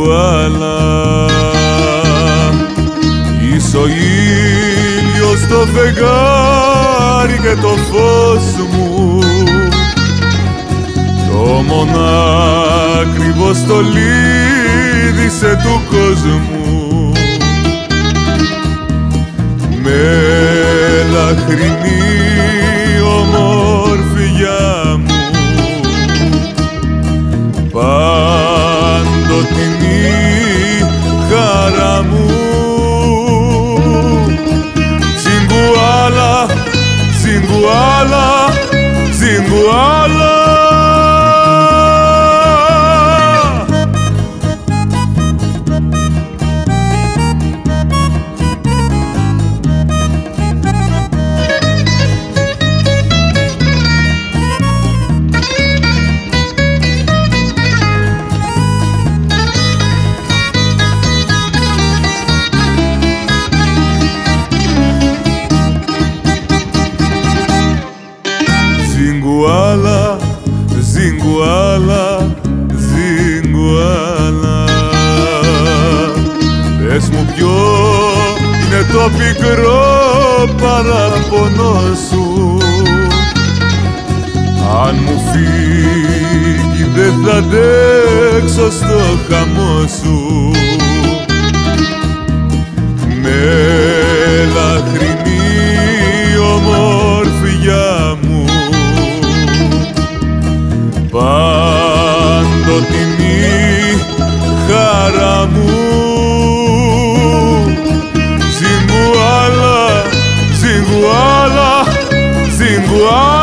ζιγκουάλα, ζιγκουάλα Είσαι ο ήλιος το φεγγάρι και το φως μου. Το μονάκριβο στολίδι σε του κόσμου. Με λαχρινή ζιγκουάλα, ζιγκουάλα Πες μου ποιο είναι το πικρό παραπονό σου. Αν μου φύγει δεν θα αντέξω στο χαμό σου. Με Whoa!